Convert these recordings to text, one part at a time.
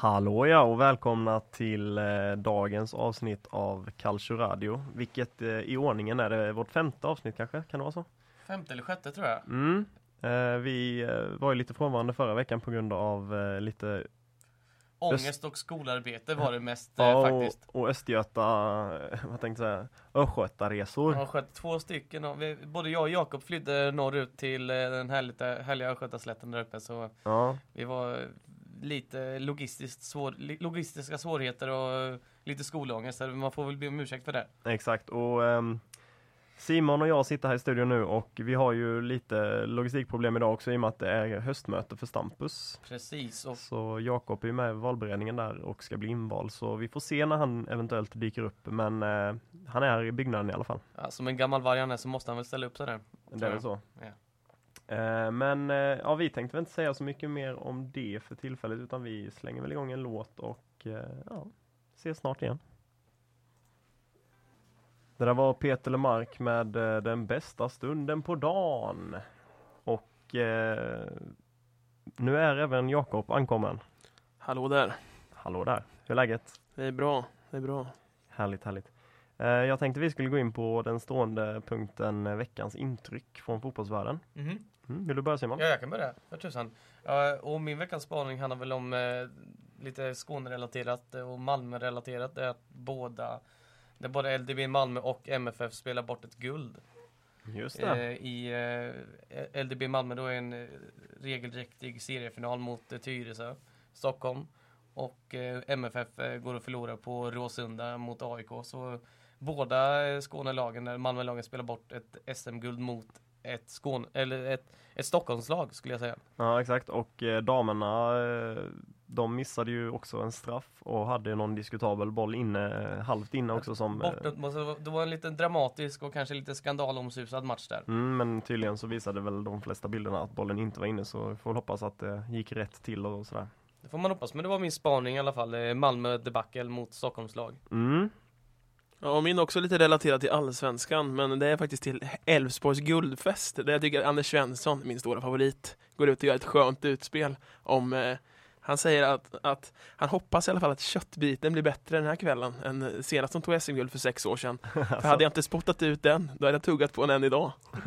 Hallå ja och välkomna till eh, dagens avsnitt av Calcio Radio. Vilket eh, i ordningen är det vårt femte avsnitt kanske? Kan det vara så? Femte eller sjätte tror jag. Mm. Eh, vi eh, var ju lite frånvarande förra veckan på grund av eh, lite Ångest och skolarbete var det mest eh, ja, faktiskt. och, och Östgöta, eh, vad tänkte jag säga, Östgötaresor. Jag har skött två stycken. och vi, både jag och Jakob flydde norrut till eh, den här lite härliga Östgötaslätten där uppe. Så Ja, vi var lite logistiskt svår, logistiska svårigheter och lite skolångest. Man får väl be om ursäkt för det. exakt. Och ehm, Simon och jag sitter här i studion nu och vi har ju lite logistikproblem idag också i och med att det är höstmöte för Stampus. Precis. Och Så Jakob är ju med i valberedningen där och ska bli invald så vi får se när han eventuellt dyker upp men eh, han är i byggnaden i alla fall. ja, som en gammal varg han är så måste han väl ställa upp sig där. Det är väl så. Ja. Eh, men eh, ja, vi tänkte väl inte säga så mycket mer om det för tillfället utan vi slänger väl igång en låt och eh, ja, ses snart igen. Det där var Peter Lemark med Den bästa stunden på dagen. Och eh, nu är även Jakob ankommen. Hallå där. Hallå där, hur är läget? Det är bra. Det är bra. Härligt, härligt. Eh, jag tänkte vi skulle gå in på den stående punkten eh, veckans intryck från fotbollsvärlden. Mhm. Mm, vill du börja Simon? Ja, jag kan börja. För tusan. Ja, och min veckans spaning handlar väl om eh, lite Skånerelaterat och Malmö-relaterat. Det är att båda, det är både LDB Malmö och MFF spelar bort ett guld. Just det. I LDB Malmö då är en regelräktig seriefinal mot Tyresö, Stockholm. Och MFF går och förlorar på Råsunda mot AIK. Så båda eh, Skånelagen, eller Malmölagen spelar bort ett SM-guld mot ett, Skåne, eller ett, ett Stockholmslag skulle jag säga. Ja exakt och eh, damerna eh, de missade ju också en straff och hade någon diskutabel boll inne, eh, halvt inne också som Bortåt, det var en lite dramatisk och kanske lite skandalomsusad match där. mm, Men tydligen så visade väl de flesta bilderna att bollen inte var inne så vi får hoppas att det gick rätt till och sådär. Det får man hoppas, men det var min spaning i alla fall. Malmö debacle mot Stockholmslag. Mm. Ja, och min är också lite relaterad till allsvenskan, men det är faktiskt till Elfsborgs guldfest, där jag tycker att Anders Svensson, min stora favorit, går ut och gör ett skönt utspel om eh, han säger att, att han hoppas i alla fall att köttbiten blir bättre den här kvällen än senast de tog SM-guld för sex år sedan. För hade jag inte spottat ut den, då hade jag tuggat på den än idag.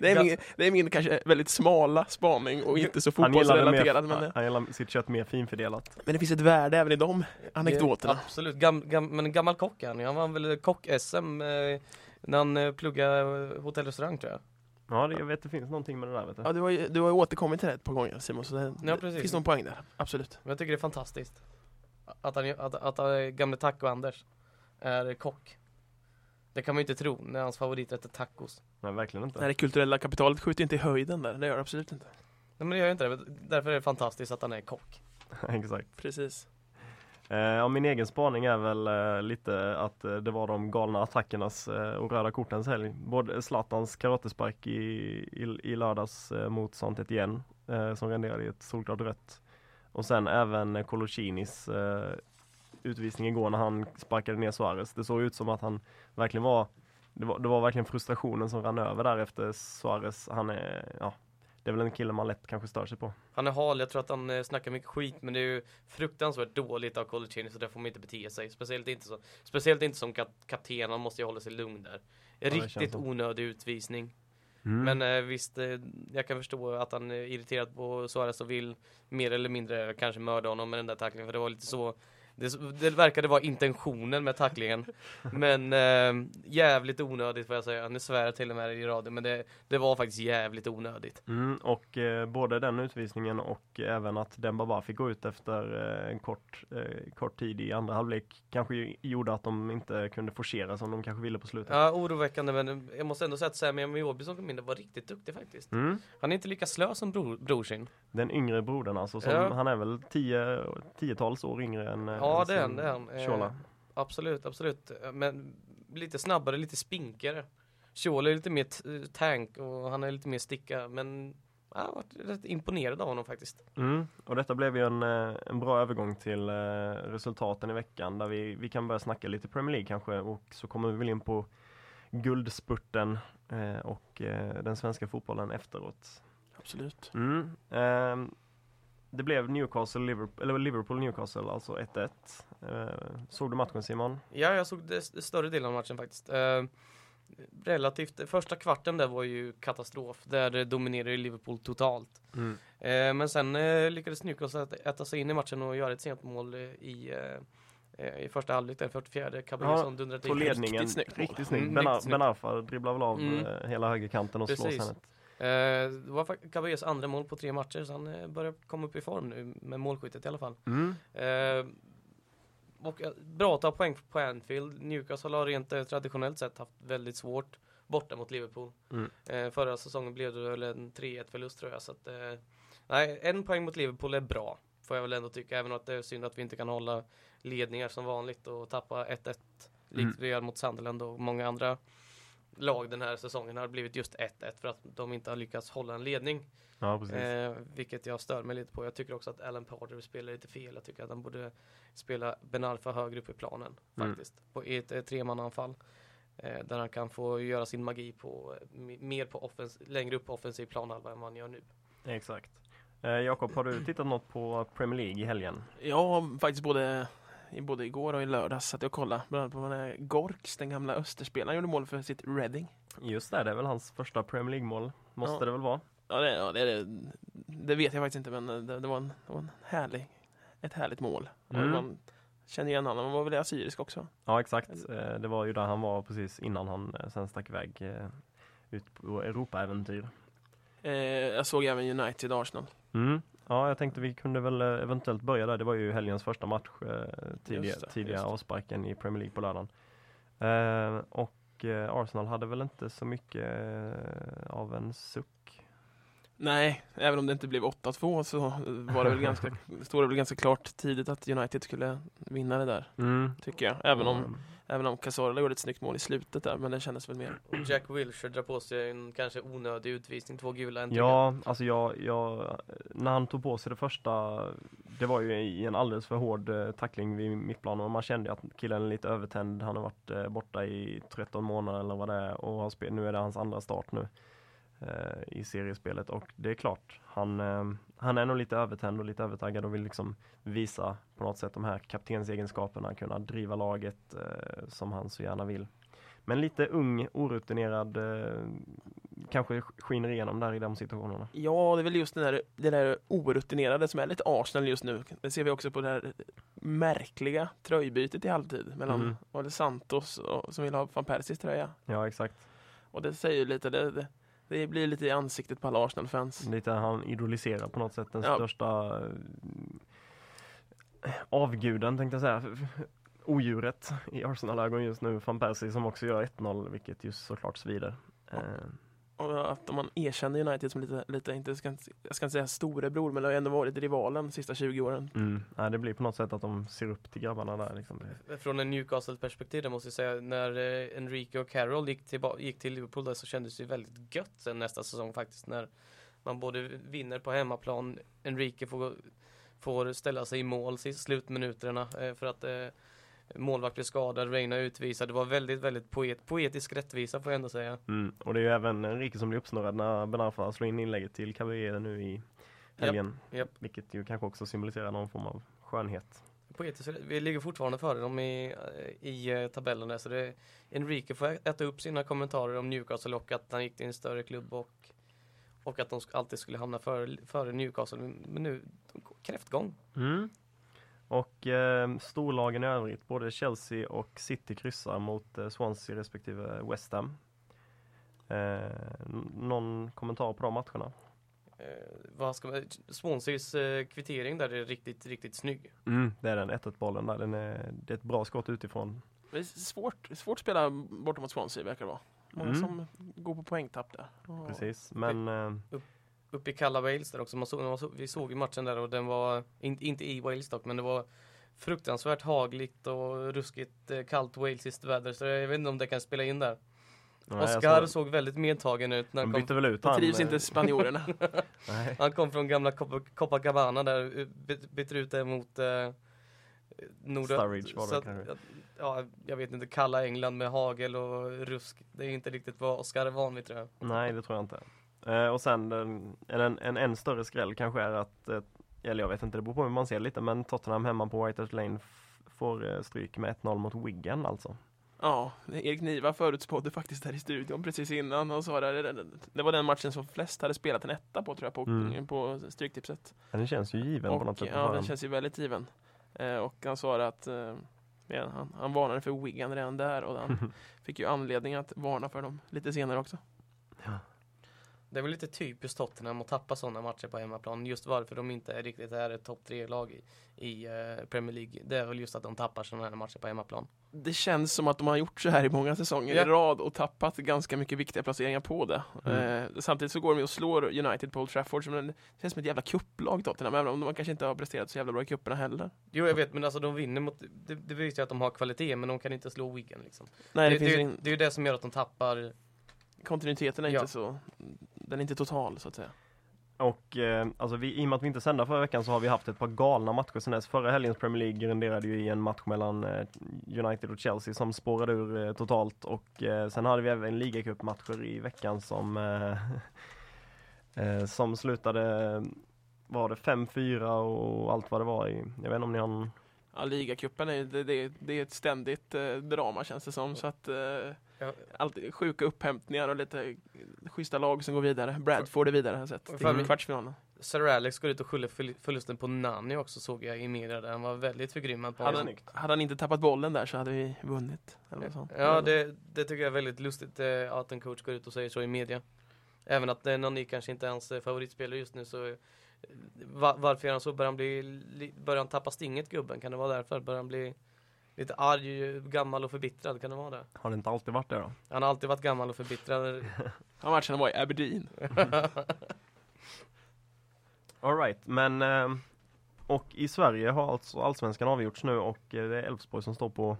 det, är min, det är min kanske väldigt smala spaning och inte så Han fotbollsrelaterad, men, det- han gillar sitt kött mer finfördelat. men det finns ett värde även i de anekdoterna. Ja, absolut, gam, gam, men en gammal kock är han. Han vann väl kock-SM eh, när han eh, pluggade eh, hotell och restaurang tror jag. Ja det, jag vet det finns någonting med det där vet du. Ja, du har ju, du har ju återkommit till det ett par gånger Simon, så det, Ja, det finns någon poäng där. Absolut. Men jag tycker det är fantastiskt. Att han, att, att, att gamle Taco-Anders är kock. Det kan man ju inte tro när hans favoriträtt är tacos. Nej verkligen inte. Nej, det kulturella kapitalet skjuter inte i höjden där, det gör det absolut inte. Nej men det gör ju inte det. Därför är det fantastiskt att han är kock. exakt. Precis. Eh, ja, min egen spaning är väl eh, lite att eh, det var de galna attackernas och röda kortens helg. Både Zlatans karatespark i, i, i lördags mot saint Etienne som renderade i ett solklart rött. Och sen även eh, Colocinis utvisning igår när han sparkade ner Suarez. Det såg ut som att han verkligen var det var, det var verkligen frustrationen som rann över där efter Suarez. Han är, ja, det är väl en kille man lätt kanske stör sig på. Han är hal, jag tror att han eh, snackar mycket skit men det är ju fruktansvärt dåligt av Colaccini så där får man inte bete sig. Speciellt inte, så, speciellt inte som kap kapten, han måste ju hålla sig lugn där. Riktigt så. onödig utvisning. Mm. Men eh, visst, eh, jag kan förstå att han är irriterad på Suarez och vill mer eller mindre kanske mörda honom med den där tacklingen. För det var lite så, det, det verkade vara intentionen med tacklingen. Men eh, jävligt onödigt får jag säga. Nu svär jag till och med i radio, men det, det var faktiskt jävligt onödigt. Mm, och eh, både den utvisningen och även att Demba fick gå ut efter eh, en kort, eh, kort tid i andra halvlek kanske gjorde att de inte kunde forcera som de kanske ville på slutet. Ja, oroväckande, men jag måste ändå säga att Sami Amiobi som kom in, var riktigt duktig faktiskt. Mm, Han är inte lika slö som bror, brorsin. den yngre brodern alltså, som, Ja. han är väl tio, tiotals år yngre än eh, Ja, än det är han, det är han. Eh. Absolut, absolut. Men lite snabbare, lite spinkare. Scholl är lite mer t- tank och han är lite mer sticka. Men ja, jag har varit rätt imponerad av honom faktiskt. Mm, och detta blev ju en, eh, en bra övergång till eh, resultaten i veckan där vi, vi kan börja snacka lite Premier League kanske och så kommer vi väl in på guldspurten eh, och eh, den svenska fotbollen efteråt. Absolut. Mm. Det blev Newcastle, Liverpool, eller Liverpool Newcastle, alltså 1-1. Eh, såg du matchen Simon? Ja, jag såg det, det större delen av matchen faktiskt. Eh, relativt, första kvarten där var ju katastrof. Där dominerade Liverpool totalt. Mm. Eh, men sen eh, lyckades Newcastle ät- äta sig in i matchen och göra ett sent mål i, eh, eh, i första halvlek, där 44. Caballero dundrade På in. Riktigt snyggt riktigt snyggt. Mm, Ben, ben Arfa dribblar väl av Mm. hela högerkanten och slår Precis. sen ett. Eh, det var Caballeros andra mål på tre matcher, så han eh, börjar komma upp i form nu med målskyttet i alla fall. Mm. Eh, och bra att ta poäng på Anfield. Newcastle har rent traditionellt sett haft väldigt svårt borta mot Liverpool. Mm. Förra säsongen blev det väl en 3-1 förlust tror jag. Så att, nej, en poäng mot Liverpool är bra. Får jag väl ändå tycka. Även om att det är synd att vi inte kan hålla ledningar som vanligt och tappa 1-1. Likt Mm. vi gör mot Sunderland och många andra lag den här säsongen har blivit just 1-1 för att de inte har lyckats hålla en ledning. Ja, precis. Eh, vilket jag stör mig lite på. Jag tycker också att Alan Parder spelar lite fel. Jag tycker att han borde spela Ben Arfa högre upp i planen Mm. faktiskt. På i ett, ett tremananfall. Eh, där han kan få göra sin magi på mer på offens längre upp på offensiv planhalva än vad han gör nu. Exakt. Eh, Jakob, har du tittat något på Premier League i helgen? Har faktiskt både, i- både igår och i lördags satt jag och kollade bland annat på den här Gorks, den gamla Österspelaren, gjorde mål för sitt Reading. Just det, det är väl hans första Premier League-mål. Måste Ja. det väl vara? Ja, det, ja det, det, vet jag faktiskt inte men det, det, var, en, det var en härlig, ett härligt mål. Mm. Man känner igen honom, han var väl assyrisk också? Ja, exakt. Eh, Det var ju där han var precis innan han eh, sen stack iväg eh, ut på Europa-äventyr. Eh, jag såg även United Arsenal. Mm. Ja, jag tänkte vi kunde väl eh, eventuellt börja där. Det var ju helgens första match, eh, tidiga, Just det, tidiga just avsparken i Premier League på lördagen. Eh, och Arsenal hade väl inte så mycket av en suck. Nej, även om det inte blev 8-2 så var det väl ganska, stod det väl ganska klart tidigt att United skulle vinna det där, Mm. tycker jag. Även om, Mm. även om Cazorla gjorde ett snyggt mål i slutet där, men det kändes väl mer. Och Jack Wilshere drar på sig en kanske onödig utvisning, två gula, en Ja, alltså jag, jag, när han tog på sig det första, det var ju i en alldeles för hård eh, tackling vid mittplanen och man kände att killen är lite övertänd. Han har varit eh, borta i 13 månader eller vad det är och har spel, nu är det hans andra start nu i seriespelet och det är klart, han, eh, han är nog lite övertänd och lite övertaggad och vill liksom visa på något sätt de här kaptensegenskaperna, kunna driva laget eh, som han så gärna vill. Men lite ung, orutinerad, eh, kanske skiner igenom där i de situationerna. Ja, det är väl just det där, det där orutinerade som är lite Arsenal just nu. Det ser vi också på det här märkliga tröjbytet i halvtid mellan Mm. Santos och, som vill ha van Persis tröja. Ja, exakt. Och det säger ju lite, det, det, det blir lite i ansiktet på alla Arsenal-fans. Lite han idoliserar på något sätt den Ja. största eh, avguden tänkte jag säga. Odjuret i Arsenal-ögon just nu, van Persie som också gör 1-0, vilket ju såklart svider. Eh, Och att man erkänner United som lite, lite inte, ska, inte- jag ska inte säga storebror, men det har ändå varit rivalen de sista 20 åren. mm. Nej, det blir på något sätt att de ser upp till grabbarna där. Liksom. Från en Newcastle-perspektiv där måste jag säga, när eh, Enrique och Carroll gick, gick till Liverpool där så kändes det ju väldigt gött sen nästa säsong faktiskt. När man både vinner på hemmaplan, Enrique får, får ställa sig i mål i slutminuterna eh, för att eh, målvakt blir skadad, Reina utvisad. Det var väldigt, väldigt poet, poetisk rättvisa får jag ändå säga. Mm. Och det är ju även Enrique som blir uppsnurrad när Ben Arfa slår in inlägget till Caballero nu i helgen. japp. Vilket ju kanske också symboliserar någon form av skönhet. Poetiskt, vi ligger fortfarande före dem i, i eh, tabellen där, så det, Enrique får äta upp sina kommentarer om Newcastle och att han gick till en större klubb och, och att de alltid skulle hamna före, före Newcastle. Men nu, kräftgång. Mm. Och eh, storlagen i övrigt, både Chelsea och City kryssar mot eh, Swansea respektive West Ham. Eh, någon kommentar på de matcherna? Eh, vad ska man, Swanseas eh, kvittering där är riktigt, riktigt snygg. Mm, det är den 1-1 bollen där, den är, det är ett bra skott utifrån. Det är svårt, svårt att spela borta mot Swansea verkar det vara. Många Mm. som går på poängtapp där. Och- Precis, men eh, Uppe i kalla Wales där också. Man såg, man såg, vi såg ju matchen där och den var, in, inte i Wales dock, men det var fruktansvärt hagligt och ruskigt eh, kallt walesiskt väder. Så jag vet inte om det kan spela in där. nej, Oscar såg väldigt medtagen ut när han kom bytte väl ut han. trivs eh, inte spanjorerna. Nej. Han kom från gamla Cop- Copacabana där, eh, byt- bytte ut det mot eh, Nord- Sturridge var det så att- kanske. Ja, jag vet inte, kalla England med hagel och rusk. Det är inte riktigt vad Oscar är van vid tror jag. Nej, det tror jag inte. Eh, och sen en, en, en än större skräll kanske är att eh, eller jag vet inte, det beror på hur man ser lite, men Tottenham hemma på White Hart Lane får eh, stryk med 1-0 mot Wigan alltså. Ja, Erik Niva förutspådde faktiskt där i studion precis innan och sa det, det, var den matchen som flest hade spelat en etta på tror jag på, Mm. på Stryktipset. Den känns ju given på något Och, sätt. ja, den känns ju väldigt given. Eh, och han sa det att eh, ja, han, han varnade för Wigan redan där och han fick ju anledning att varna för dem lite senare också. Det är väl lite typiskt Tottenham att tappa sådana matcher på hemmaplan. Just varför de inte är riktigt är ett topp tre lag i, i eh, Premier League. Det är väl just att de tappar sådana här matcher på hemmaplan. Det känns som att de har gjort så här i många säsonger Ja. i rad och tappat ganska mycket viktiga placeringar på det. Mm. Eh, samtidigt så går de och slår United på Old Trafford som en, det känns som ett jävla kupplag Tottenham, även om de kanske inte har presterat så jävla bra i kupperna heller. Jo jag vet men alltså de vinner mot, det, det visar ju att de har kvalitet men de kan inte slå Wigan liksom. Nej, det, det, det, det är ju det som gör att de tappar. kontinuiteten är Ja. inte så, den är inte total så att säga. Och eh, alltså vi, i och med att vi inte sände förra veckan så har vi haft ett par galna matcher sen dess. Förra helgens Premier League renderade ju i en match mellan eh, United och Chelsea som spårade ur eh, totalt och eh, sen hade vi även ligacupmatcher i veckan som eh, eh, som slutade var det 5-4 och allt vad det var i, jag vet inte om ni har någon Ja, ligacupen är, det, det, det är ett ständigt eh, drama känns det som. Så att, eh, Ja. alltid sjuka upphämtningar och lite schyssta lag som går vidare. Bradford är vidare har jag sett till men- kvartsfinalen. Sir Alex går ut och skyller förl- förlusten på Nani också såg jag i media där. Han var väldigt förgrymmad på Hade, han- hade han inte tappat bollen där så hade vi vunnit. Ja det, det tycker jag är väldigt lustigt eh, att en coach går ut och säger så i media. Även att eh, Nani kanske inte är hans eh, favoritspelare just nu så va, Varför är han så? Börjar han, bli, li- börjar han tappa stinget gubben? Kan det vara därför? Börjar han bli lite arg, gammal och förbittrad? Kan det vara det? Har det inte alltid varit det då? Han har alltid varit gammal och förbittrad. Ja, matchen var i Aberdeen. Alright, men eh, och i Sverige har alltså allsvenskan avgjorts nu och eh, det är Elfsborg som står på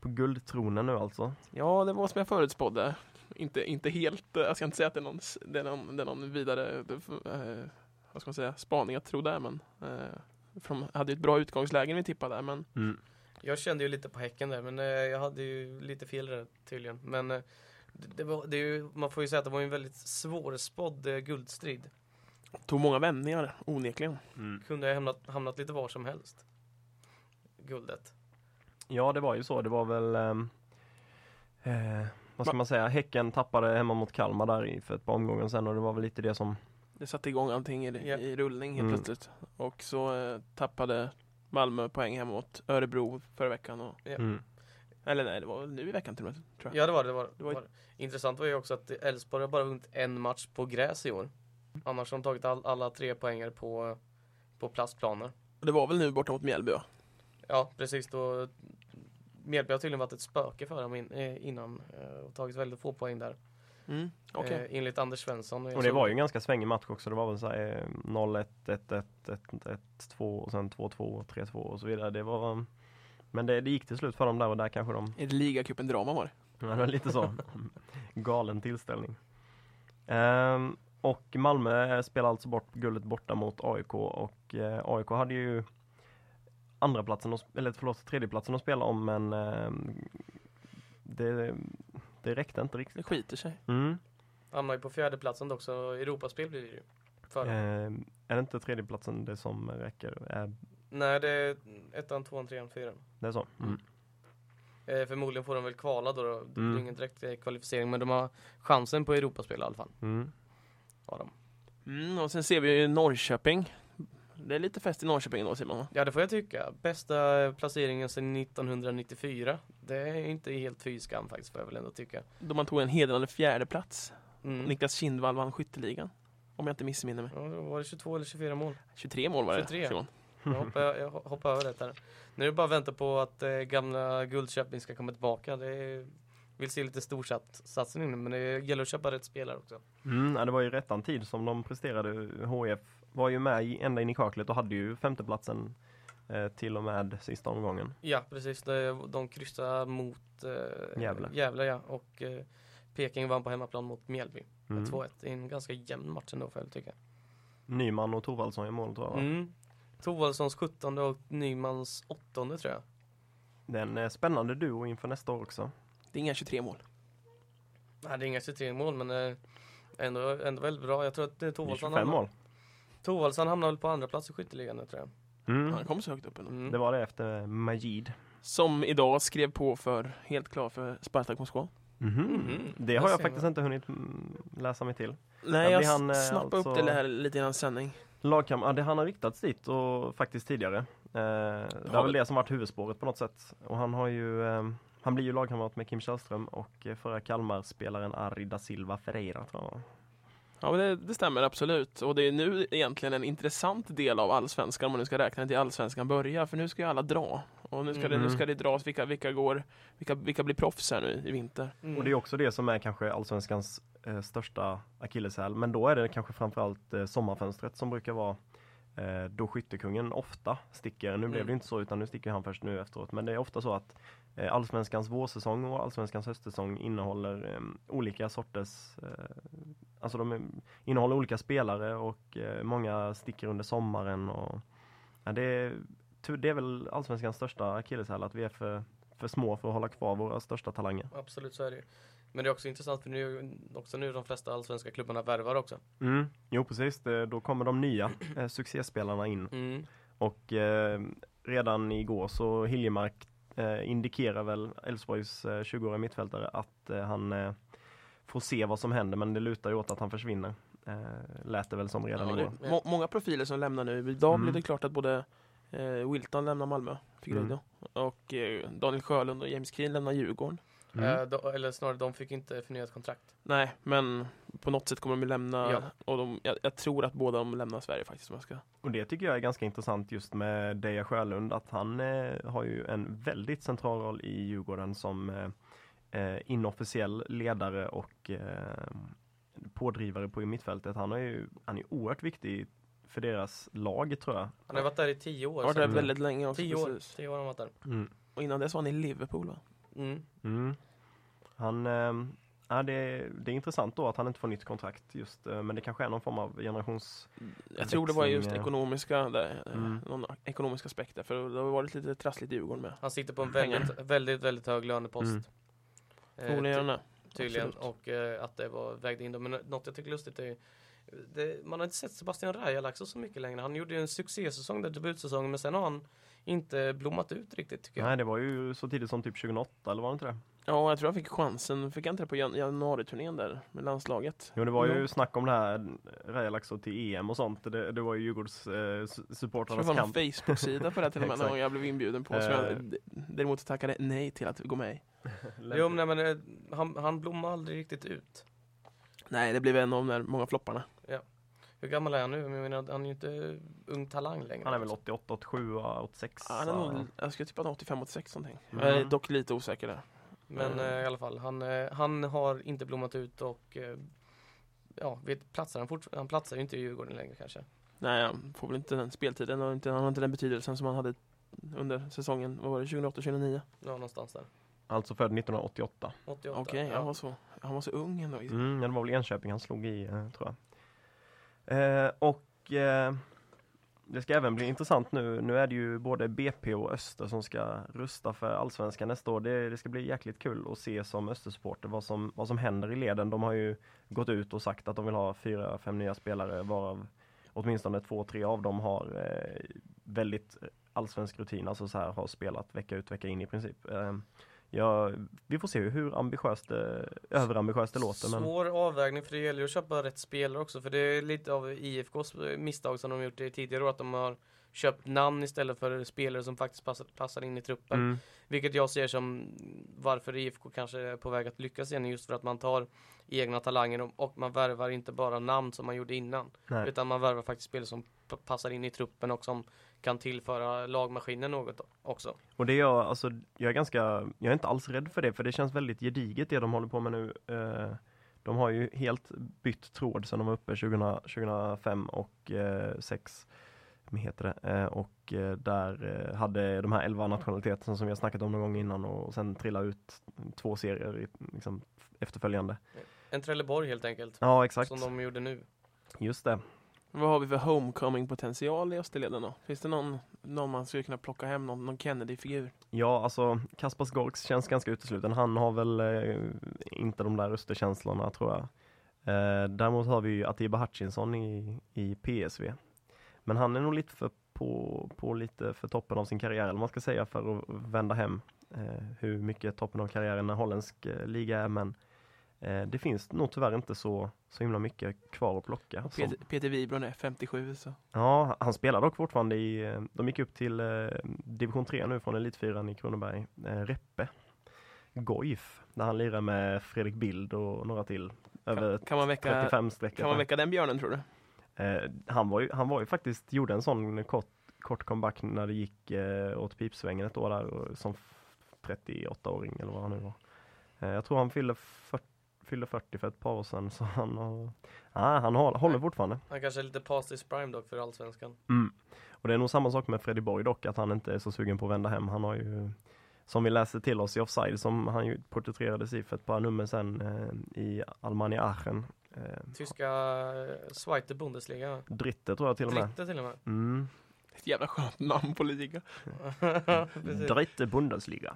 på guldtronen nu alltså. Ja, det var som jag förutspådde. Inte, inte helt, eh, jag ska inte säga att det är någon, det är någon, det är någon vidare, vad ska man säga, spaning att tro där men eh, för de hade ju ett bra utgångsläge när vi tippade där men Jag kände ju lite på Häcken där men eh, jag hade ju lite fel där tydligen. Men eh, det, det var, det är ju, man får ju säga att det var en väldigt svårspådd eh, guldstrid. tog många vändningar onekligen. Kunde ha hamnat, hamnat lite var som helst. Guldet. Ja, det var ju så. Det var väl ehm, eh, vad ska man säga? Häcken tappade hemma mot Kalmar där i för ett par omgångar sen och det var väl lite det som Det satte igång allting i, Ja. i rullning helt Mm. plötsligt. Och så eh, tappade Malmö poäng hemma mot Örebro förra veckan. Och, Ja. mm. eller nej, det var nu i veckan till och med tror jag. Ja det var det. Var, Det var var. Intressant var ju också att Elfsborg har bara vunnit en match på gräs i år. Annars har de tagit all, alla tre poänger på, på plastplaner. Och det var väl nu borta mot Mjällby va? Ja precis då. Mjällby har tydligen varit ett spöke för dem in, eh, innan eh, och tagit väldigt få poäng där. Mm. Okej. Eh, enligt Anders Svensson. Och det var ju en ganska svängig match också. Det var väl så här eh, 0-1, 1-1, 1-1, 2 och sen 2-2, 3-2 och så vidare. Det var men det, det gick till slut för dem där och där kanske de Är det ligacupen-drama var det? Ja, det var lite så. Galen tillställning. Ehm, och Malmö spelar alltså bort guldet borta mot AIK och eh, AIK hade ju andra platsen, att- eller förlåt, tredjeplatsen att spela om men ehm, det, det räckte inte Det riktigt. skiter sig. Mm. Hamnar ju på fjärde platsen då också. Europaspel blir det ju. För. Ehm, är det inte tredjeplatsen det som räcker? Eh, Nej det är ettan, tvåan, trean, fyran. det är så? Mm. Eh, förmodligen får de väl kvala då. då. Det blir Mm. ingen direkt eh, kvalificering men de har chansen på Europaspel i alla fall. Mm. Har de. Mm, och sen ser vi ju Norrköping. Det är lite fest i Norrköping då Simon? Ja det får jag tycka. Bästa placeringen sedan 1994. Det är inte helt fy skam faktiskt får jag väl ändå tycka. Då man tog en hedrande fjärde plats. Mm. Niklas Kindvall vann skytteligan. Om jag inte missminner mig. Ja, då var det 22 eller 24 mål? 23 mål var det 23. Simon. Jag hoppar, jag hoppar över det här. Nu är det bara att vänta på att eh, gamla Guldköping ska komma tillbaka. Det är, vill se lite storsatsning nu men det gäller att köpa rätt spelare också. Mm, ja, det var ju rättan tid som de presterade. HF var ju med i, ända in i kaklet och hade ju femteplatsen eh, till och med sista omgången. Ja precis, det, de kryssade mot eh, Gävle. Gävle ja. och eh, Peking vann på hemmaplan mot Mjällby. Mm. 2-1. Det är en ganska jämn match ändå får jag tycka. Nyman och Thorvaldsson i mål tror jag. va? Mm. Thorvaldssons 17 och Nymans 8 tror jag. Det är en eh, spännande duo inför nästa år också. Det är inga 23 mål. Nej det är inga 23 mål men eh, ändå, ändå väldigt bra. Jag tror att eh, Det är Thorvaldsson 25 mål. Thorvaldsson hamnar väl på andra plats i skytteligan nu tror jag. Mm. Han kom så högt upp ändå. Mm. Det var det efter Majid. Som idag skrev på för, helt klar för Spartak Moskva. Mhm. Mhm. Det Där har jag ser faktiskt man. inte hunnit mm, läsa mig till. Nej, jag han, eh, snappade upp alltså- det här lite innan sändning. Lagkam ja, det han har riktats dit och faktiskt tidigare. Eh, det är väl det som varit huvudspåret på något sätt. Och han har ju eh, han blir ju lagkamrat med Kim Källström och eh, förra Kalmar-spelaren Ari da Silva Ferreira tror jag. Ja, men det, det stämmer absolut. Och det är nu egentligen en intressant del av allsvenskan om man nu ska räkna till allsvenskan börjar. För nu ska ju alla dra. Och nu ska, det, Mm. nu ska det dras vilka, vilka går, vilka, vilka blir proffs här nu i vinter. Mm. Och det är också det som är kanske allsvenskans eh, största akilleshäl. Men då är det kanske framförallt eh, sommarfönstret som brukar vara eh, då skyttekungen ofta sticker. Nu blev Mm. det inte så utan nu sticker han först nu efteråt. Men det är ofta så att allsvenskans vårsäsong och allsvenskans höstsäsong innehåller eh, olika sorters eh, Alltså de är, innehåller olika spelare och eh, många sticker under sommaren. Och, ja, det, är, det är väl allsvenskans största akilleshäl att vi är för, för små för att hålla kvar våra största talanger. Absolut så är det ju. Men det är också intressant för nu, också nu de flesta allsvenska klubbarna värvar också. Mm. Jo precis, det, då kommer de nya eh, succéspelarna in. Mm. Och eh, redan igår så Hiljemark eh, indikerar väl Elfsborgs eh, 20-åriga mittfältare att eh, han eh, får se vad som händer men det lutar ju åt att han försvinner. Eh, lät det väl som redan Ja, igår. må, många profiler som lämnar nu. Idag Mm. blev det klart att både eh, Wilton lämnar Malmö, Figueiredo, och eh, Daniel Sjölund och James Keen lämnar Djurgården. Mm. Eh, då, eller snarare, de fick inte förnyat kontrakt. Nej, men på något sätt kommer de ju lämna, Ja. och de, jag, jag tror att båda de lämnar Sverige faktiskt. Om jag ska. Och det tycker jag är ganska intressant just med Deja Sjölund att han eh, har ju en väldigt central roll i Djurgården som eh, eh, inofficiell ledare och eh, pådrivare på mittfältet. Han är ju han är oerhört viktig för deras lag tror jag. Han har varit där i tio år. Jag har varit där väldigt länge också. Tio år. precis. Tio år har han varit där. Mm. Och innan dess var han i Liverpool va? Mm. Mm. Han, eh, ja, det, det är intressant då att han inte får nytt kontrakt just, eh, men det kanske är någon form av generations... Jag tror det var just eh. ekonomiska, där, eh, Mm. någon ekonomiska aspekter. För det har varit lite trassligt i Djurgården med. Han sitter på en väldigt, väldigt, väldigt hög lönepost. Mm. Eh, tydligen. Absolut. Och eh, att det var vägde in dem. Men något jag tycker är lustigt är det, man har inte sett Sebastian Rajalaxo så mycket längre. Han gjorde ju en succésäsong, där debutsäsongen, men sen har han inte blommat ut riktigt tycker jag. Nej, det var ju så tidigt som typ 2008, eller var det inte det? Ja, jag tror jag fick chansen. Fick jag inte det på jan- januariturnén där med landslaget? Jo, det var ju Mm. snack om det här Rajalaxo till EM och sånt. Det, det var ju Djurgårds eh, su- Jag tror det supportrarnas var kamp. Facebook-sida på det här till och med, någon jag blev inbjuden på. Eh. jag d- däremot tackade nej till att gå med. Jo, men, nej, men eh, han, han blommade aldrig riktigt ut. Nej, det blev en av de där många flopparna. Hur gammal är han nu? Menar, han är ju inte ung talang längre. Han är väl 88, 87, 86. Ja, han är nog, jag skulle tippa 85-86 någonting. Mm. Jag är dock lite osäker där. Men Mm. eh, i alla fall, han, eh, han har inte blommat ut och eh, ja, vet, platsar han, fort, han platsar ju inte i Djurgården längre kanske. Nej, han får väl inte den speltiden och inte, han har inte den betydelsen som han hade under säsongen, vad var det, 2008-2009? Ja, någonstans där. Alltså född 1988. 88. Okej, ja. han, var så, han var så ung ändå. Mm, det var väl Enköping han slog i, eh, tror jag. Eh, och eh, det ska även bli intressant nu. Nu är det ju både BP och Öster som ska rusta för Allsvenskan nästa år. Det, det ska bli jäkligt kul att se som Östersupporter vad som, vad som händer i leden. De har ju gått ut och sagt att de vill ha fyra, fem nya spelare varav åtminstone två, tre av dem har eh, väldigt allsvensk rutin, alltså så här har spelat vecka ut, vecka in i princip. Eh, Eh, ja, vi får se hur ambitiöst det, överambitiöst det låter. Men... Svår avvägning för det gäller ju att köpa rätt spelare också för det är lite av IFKs misstag som de gjort tidigare år att de har köpt namn istället för spelare som faktiskt passar, passar in i truppen. Mm. Vilket jag ser som varför IFK kanske är på väg att lyckas igen just för att man tar egna talanger och, och man värvar inte bara namn som man gjorde innan. Nej. Utan man värvar faktiskt spelare som passar in i truppen och som kan tillföra lagmaskinen något också. Och det är jag, alltså, jag är ganska, jag är inte alls rädd för det, för det känns väldigt gediget det de håller på med nu. Eh, de har ju helt bytt tråd sedan de var uppe 2000, 2005 och eh, 6 heter det. Eh, och eh, där eh, hade de här 11 nationaliteterna som vi har snackat om någon gång innan och sen trilla ut två serier liksom, efterföljande. En Trelleborg helt enkelt. Ja, exakt. Som de gjorde nu. Just det. Vad har vi för homecoming-potential i Österleden då? Finns det någon, någon man skulle kunna plocka hem, någon, någon Kennedy-figur? Ja, alltså Kaspars Gorks känns ganska utesluten. Han har väl eh, inte de där Österkänslorna tror jag. Eh, däremot har vi ju Atiba Hutchinson i, i PSV Men han är nog lite för på, på lite för toppen av sin karriär, eller vad man ska säga, för att vända hem. Eh, hur mycket toppen av karriären en holländsk eh, liga är, men det finns nog tyvärr inte så, så himla mycket kvar att plocka. Och Som- Peter, Peter Wibron är 57 så. Ja, han spelar dock fortfarande i, eh, de gick upp till eh, division 3 nu från Elitfyran i Kronoberg, eh, Reppe, Goif, där han lirar med Fredrik Bild och några till. Över Kan, kan, man väcka, 35 streck. kan man väcka den björnen tror du? Eh, han, var ju, han var ju faktiskt, gjorde en sån kort, kort comeback när det gick eh, åt pipsvängen ett år där och, som f- 38-åring eller vad han nu var. Eh, jag tror han fyllde 40, fyllde 40 för ett par år sedan så han, har, ah, han håller, håller fortfarande. Han kanske är lite past his prime dock för allsvenskan. Mm. Och det är nog samma sak med Freddy Borg dock, att han inte är så sugen på att vända hem. Han har ju, som vi läste till oss i Offside, som han ju porträtterades i för ett par nummer sedan eh, i Almania Aachen. Eh, Tyska eh, Zweite Bundesliga. Dritte tror jag till och med. Dritte till och med. Mm. Ett jävla skönt namn på liga. Dritte Bundesliga.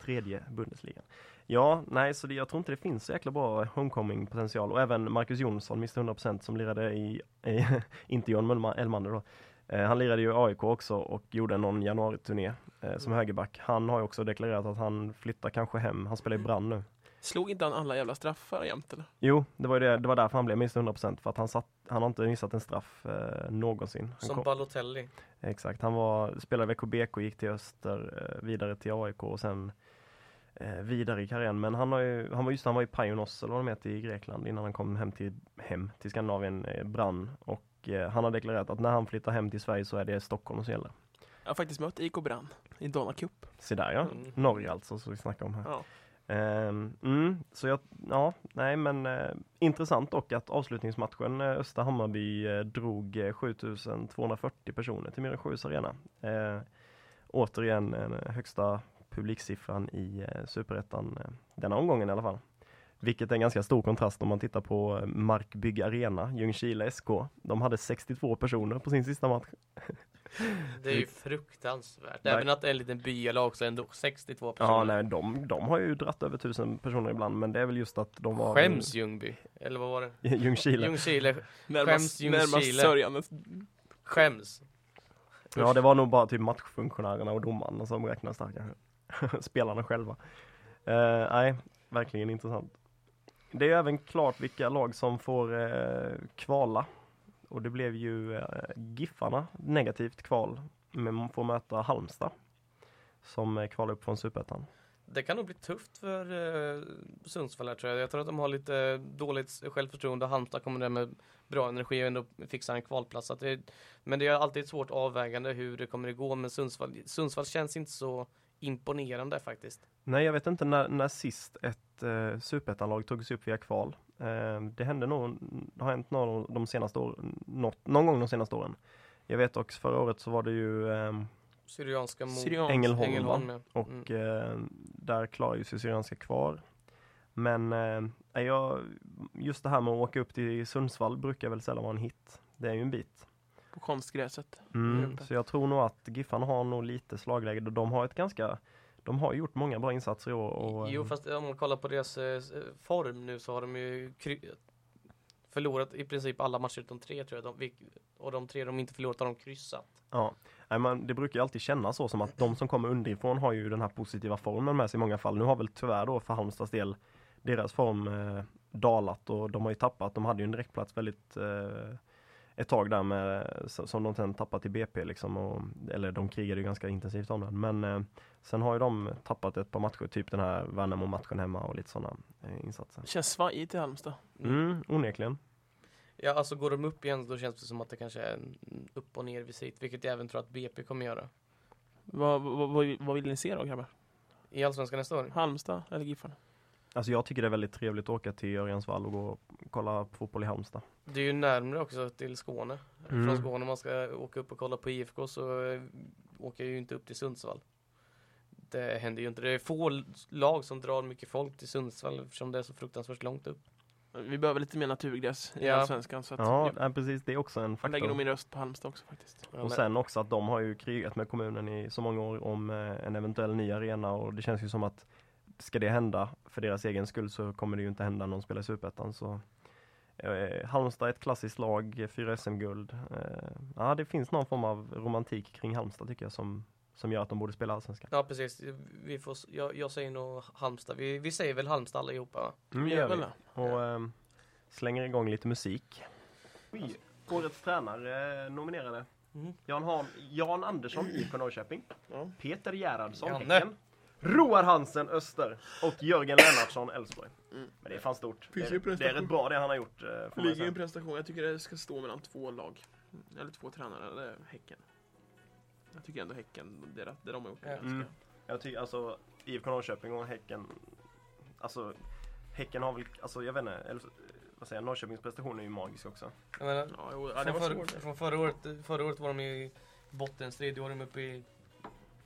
Tredje Bundesliga. Ja, nej, så det, jag tror inte det finns så jäkla bra homecoming potential och även Marcus Jonsson, Mr 100% som lirade i, i inte John Elmander då. Eh, han lirade ju i AIK också och gjorde någon januari-turné eh, som högerback. Han har ju också deklarerat att han flyttar kanske hem. Han spelar i Brann nu. Slog inte han alla jävla straffar jämt eller? Jo, det var, ju det, det var därför han blev Mr 100% för att han, satt, han har inte missat en straff eh, någonsin. Han Som kom- Balotelli. Exakt, han var, spelade VKBK, gick till Öster, eh, vidare till AIK och sen vidare i karriären. Men han, har ju, han var just han var i Paionos eller vad de heter i Grekland innan han kom hem till, hem till Skandinavien, eh, Brann. Och eh, han har deklarerat att när han flyttar hem till Sverige så är det Stockholm som gäller. Jag har faktiskt mött IK Brann i Donna Cup. Se där ja, Mm. Norge alltså, så vi snackar om här. Ja. Ehm, mm, så jag, ja, nej men eh, intressant dock att avslutningsmatchen eh, Östa Hammarby eh, drog eh, 7240 personer till Mirosjös arena. Eh, återigen eh, högsta publiksiffran i eh, Superettan eh, denna omgången i alla fall. Vilket är en ganska stor kontrast om man tittar på eh, Markbygg Arena, Ljungskile SK. De hade 62 personer på sin sista match. Det är ju fruktansvärt. Nej. Även att det är en liten bylag så ändå 62 personer. Ja, nej, de, de har ju dratt över 1000 personer ibland, men det är väl just att de var... Skäms Ljungby? Eller vad var det? Ljungskile. Ljungskile Närmast, Skäms närmast Ljungskile. sörjande. skäms. Ja, det var nog bara typ matchfunktionärerna och domarna som räknas där kanske. Spelarna själva. Uh, nej, verkligen intressant. Det är ju även klart vilka lag som får uh, kvala. Och det blev ju uh, Giffarna negativt kval. Men man får möta Halmstad. Som kvalar upp från Superettan. Det kan nog bli tufft för uh, Sundsvall här tror jag. Jag tror att de har lite dåligt självförtroende. Halmstad kommer där med bra energi och ändå fixar en kvalplats. Så att det, men det är alltid ett svårt avvägande hur det kommer att gå Men Sundsvall. Sundsvall känns inte så imponerande faktiskt. Nej, jag vet inte när, när sist ett eh, superettanlag togs upp via kval. Eh, det hände nog, det har hänt någon, de senaste åren, något, någon gång de senaste åren. Jag vet också förra året så var det ju ehm, Syrianska mot Syrians. Ängelholm, Ängelholm. ja. och Mm. eh, där klarar ju sig Syrianska kvar. Men eh, jag, just det här med att åka upp till Sundsvall brukar väl sällan vara en hit. Det är ju en bit. På konstgräset. Mm, så jag tror nog att Giffarna har nog lite slagläge. De har ett ganska, de har gjort många bra insatser i år. Och, Jo eh, fast om man kollar på deras eh, form nu så har de ju kry- förlorat i princip alla matcher utom tre tror jag. De, och de tre de inte förlorat har de kryssat. Ja, Nej, men det brukar ju alltid kännas så som att de som kommer underifrån har ju den här positiva formen med sig i många fall. Nu har väl tyvärr då för Halmstads del deras form eh, dalat och de har ju tappat. De hade ju en direktplats väldigt eh, ett tag där med, så- som de sen tappat till BP liksom. Och, eller de krigade ju ganska intensivt om den. Men eh, sen har ju de tappat ett par matcher, typ den här Värnamo-matchen hemma och lite sådana eh, insatser. Känns svajigt i Halmstad. Mm, onekligen. Ja alltså går de upp igen då känns det som att det kanske är en upp och ner visit. Vilket jag även tror att BP kommer göra. Vad, vad, vad, vad vill ni se då grabbar? I Allsvenskan nästa år. Halmstad eller Giffarna? Alltså jag tycker det är väldigt trevligt att åka till Örjansvall och gå och kolla på fotboll i Halmstad. Det är ju närmare också till Skåne. Mm. Från Skåne om man ska åka upp och kolla på IFK så eh, åker jag ju inte upp till Sundsvall. Det händer ju inte. Det är få lag som drar mycket folk till Sundsvall eftersom det är så fruktansvärt långt upp. Vi behöver lite mer naturgräs i Ja. Allsvenskan. Så att Ja, nej, precis. Det är också en jag lägger nog faktor. min röst på Halmstad också faktiskt. Ja, Och sen också att de har ju krigat med kommunen i så många år om eh, en eventuell ny arena och det känns ju som att ska det hända för deras egen skull så kommer det ju inte hända någon spelar i Superettan så Eh, Halmstad är ett klassiskt lag, fyra SM-guld. Eh, ja, det finns någon form av romantik kring Halmstad tycker jag som, som gör att de borde spela Allsvenskan. Ja precis, vi får, jag, jag säger nog Halmstad. Vi, vi säger väl Halmstad allihopa va? Mm, Gör vi. det. Och ehm, slänger igång lite musik. Oj, årets tränare eh, nominerade. Mm. Jan, Han, Jan Andersson, IFK Norrköping. Ja. Peter Gerhardsson, Janne. Häcken. Roar Hansen, Öster. Och Jörgen Lennartsson, Elfsborg. Mm. Men det är fan stort. Det ju är, det är rätt bra det han har gjort. eh, Ligger säga. en prestation. Jag tycker det ska stå mellan två lag. Eller två tränare, eller Häcken. Jag tycker ändå Häcken, det, det de har gjort. Är ganska- Mm. Jag tycker alltså IFK Norrköping och Häcken Alltså Häcken har väl, alltså jag vet inte, eller, vad säger jag, Norrköpings prestation är ju magisk också. Jag menar, Ja, jo, ja, det från, var svårt. från förra, året, förra året var de i bottenstrid, då var de uppe i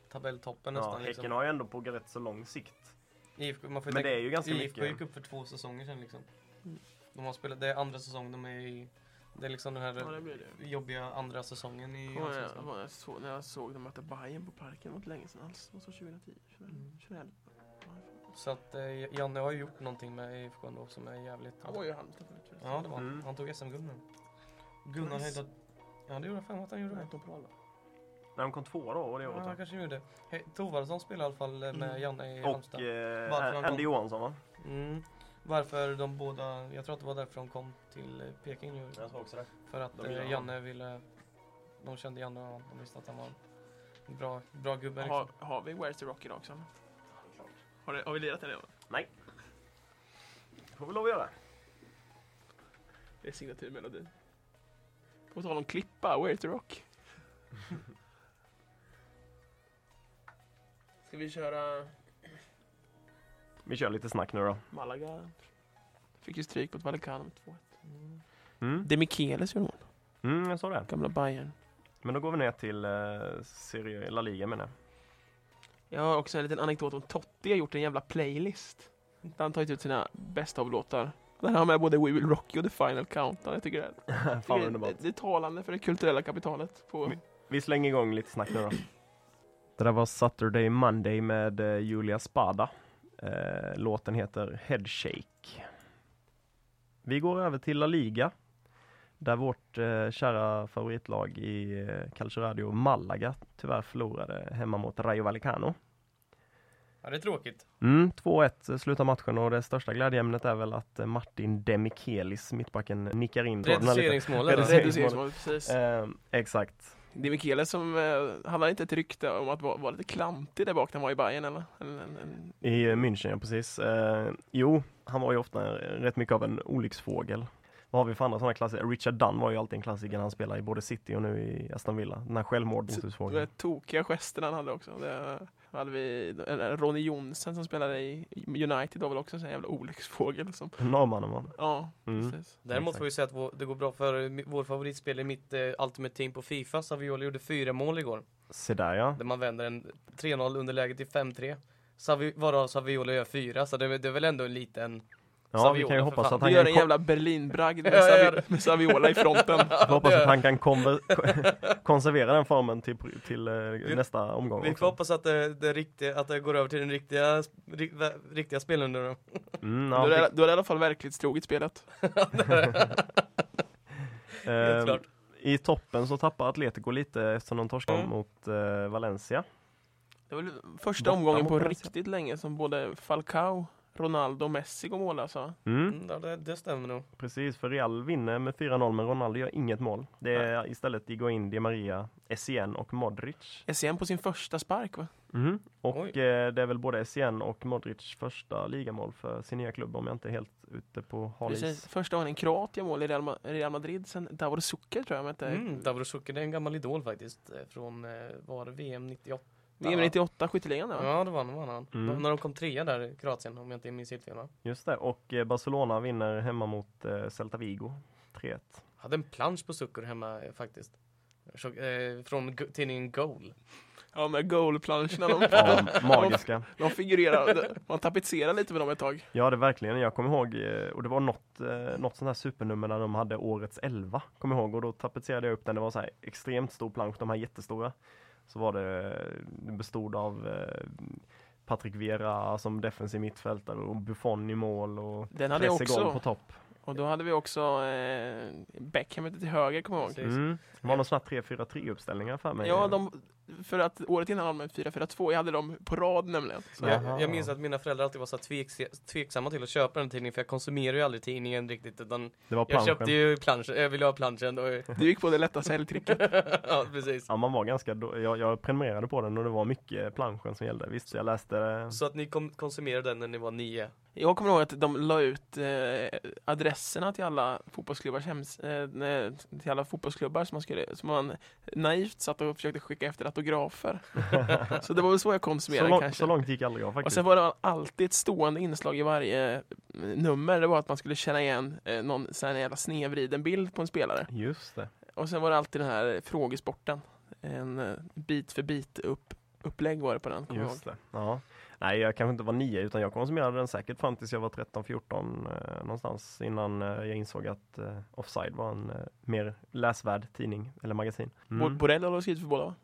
tabelltoppen Ja, nästan. häcken liksom. har ju ändå på rätt så lång sikt. IFK, man får Men det är ju ganska IFK mycket. gick upp för två säsonger sedan liksom. Mm. De har spelat, det är andra säsongen de är i, det är liksom den här Ja, det blir det. jobbiga andra säsongen i Ja, jag, jag såg, när jag såg dem möta Bayern på Parken, det var inte länge sedan alls. Det var så 2010, 2011. Mm. 2011. Så att eh, Janne har ju gjort någonting med IFK ändå som är jävligt Han var ju i Halmstad förut. förresten. Ja det var han. Mm. Han tog SM-guld nu. Gunnar Nice. höjde... Ja det gjorde han fan att han gjorde det. De på alla. När de kom tvåa då och det Ja, året. han va? kanske gjorde det. He- Thorvaldsson spelade i alla fall eh, med Mm. Janne i och Halmstad. eh, Varför han Andy kom. Johansson va? Mm. Varför de båda, jag tror att det var därför de kom till eh, Peking nu. Jag tror också det. För att De eh, Janne ville, de kände Janne och de visste att han var en bra, bra gubbe Har, liksom. har vi Where's the Rock idag också? Har, det, har vi lirat den redan? Nej. Får vi lov att göra. Det är signaturmelodin. På tal om klippa, Where's the Rock? Ska vi köra Vi kör lite snack nu då. Malaga? Fick ju stryk mot Vallecano med 2-1. Mm. Mm. De Michelis gjorde mål. Mm, jag såg det. Gamla Bayern. Men då går vi ner till eh, Serie La Liga menar jag. Jag har också en liten anekdot om Totti har gjort en jävla playlist. Där han tagit ut sina bästa av låtar. Där har han med både We Will Rock You och The Final Countdown. Jag tycker det, jag Fan vad det, underbart. det, det är talande för det kulturella kapitalet. På, Vi slänger igång lite snack nu då. Det där var Saturday Monday med eh, Julia Spada. Eh, låten heter Headshake. Vi går över till La Liga. Där vårt eh, kära favoritlag i Calcio Radio Malaga tyvärr förlorade hemma mot Rayo Vallecano. Ja det är tråkigt. Mm, 2-1 slutar matchen och det största glädjeämnet är väl att Martin Demikelis, mittbacken, nickar in. Reduceringsmålet. Reducering. va? Reduceringsmål, precis. Eh, exakt. Det är Michele som, eh, han hade inte ett rykte om att vara, vara lite klantig där bak när han var i Bayern eller? en, en, I eh, München, ja precis. Eh, jo, han var ju ofta rätt mycket av en olycksfågel. Vad har vi för andra sådana klassiker? Richard Dunn var ju alltid en klassiker när han spelade i både City och nu i Aston Villa. Den här de självmordsfågeln. där tokiga gesterna han hade också. Det hade vi Ronny Jonsson som spelade i United var väl också en jävla olycksfågel som, Norrmannen han. ja, Mm. precis. Däremot får vi säga att vår, det går bra för vår favoritspelare i mitt eh, Ultimate Team på Fifa, Savioli gjorde fyra mål igår. Se där ja. Där man vänder en 3-0 underläge till 5-3. Savi, varav Savioli gör fyra, så det, är- det är väl ändå en liten... Ja, vi Saviola, kan ju hoppas att Du han gör en kom- jävla Berlinbragd med, jag Savi, med Saviola i fronten. vi hoppas att han kan konservera den formen till, till eh, nästa omgång Vi får också. hoppas att det, det, riktiga, att det går över till den riktiga, riktiga spelen nu då. Mm, Du ja, har, fick- du har i alla fall verklighetstroget spelet. eh, klart. I toppen så tappar Atletico lite eftersom de torskade Mm. mot eh, Valencia. Det var väl första Borta omgången på Valencia. riktigt länge som både Falcao, Ronaldo och Messi går mål alltså. Mm. Mm, ja, det, det stämmer nog. Precis, för Real vinner med 4-0 men Ronaldo gör inget mål. Det är istället Higuain, Di Maria, Essien och Modric. SCM på sin första spark va? Mhm. Och Oj. eh, det är väl både Essien och Modric första ligamål för sin nya klubb om jag inte är helt ute på hal Precis. is. Första gången en kroat gör mål i Real, Ma- Real Madrid sen Davor Suker tror jag mötte. Mm, Davor Suker, det är en gammal idol faktiskt. eh, Från, eh, var det VM 98? VM 98, skytteligan där va? Ja, det var han. Var han. Mm. När de kom trea där, Kroatien, om jag inte minns helt fel va? Just det, och eh, Barcelona vinner hemma mot eh, Celta Vigo 3-1. Hade en plansch på Suker hemma eh, faktiskt. Så, eh, från go- tidningen Goal. Ja med goalplanscherna, de, Ja, magiska. de figurerar. Man tapetserar lite med dem ett tag. Ja det verkligen, jag kommer ihåg, eh, och det var något, eh, något sånt här supernummer när de hade årets 11, kommer ihåg, och då tapetserade jag upp den, det var så här extremt stor plansch, de här jättestora. Så var det, det bestod av eh, Patrick Vieira som defensiv mittfältare och Buffon i mål och Den hade jag också. på topp. Och då hade vi också eh, Beckham till höger, kommer jag ihåg. Mm. Det var någon sån här 3-4-3 uppställningar för mig. Ja, de, för att året innan hade de 4-4-2, jag hade dem på rad nämligen. Jag, jag minns att mina föräldrar alltid var så tveks, tveksamma till att köpa den tidningen för jag konsumerar ju aldrig tidningen riktigt utan det var jag köpte ju planschen, jag ville ha planschen och du gick på det lätta säljtricket. ja precis. Ja, man var ganska jag, jag prenumererade på den och det var mycket planschen som gällde. Visst, jag läste det. Så att ni kom, konsumerade den när ni var nio? Jag kommer ihåg att de la ut eh, adresserna till alla fotbollsklubbars hems, eh, till alla fotbollsklubbar som man, skulle, som man naivt satt och försökte skicka efter autografer. så det var väl så jag Så, konsumerade lång, kanske. så långt gick aldrig jag Och faktiskt. sen var det alltid ett stående inslag i varje eh, nummer. Det var att man skulle känna igen eh, någon sån här jävla snedvriden bild på en spelare. Just det. Och sen var det alltid den här frågesporten. En eh, bit för bit upp, upplägg var det på den. Just det. Ja. Nej, jag kanske inte var nio utan jag konsumerade den säkert fram tills jag var 13-14 eh, någonstans innan eh, jag insåg att eh, Offside var en mer läsvärd tidning eller magasin. Mm. Borrell har skrivit för båda va?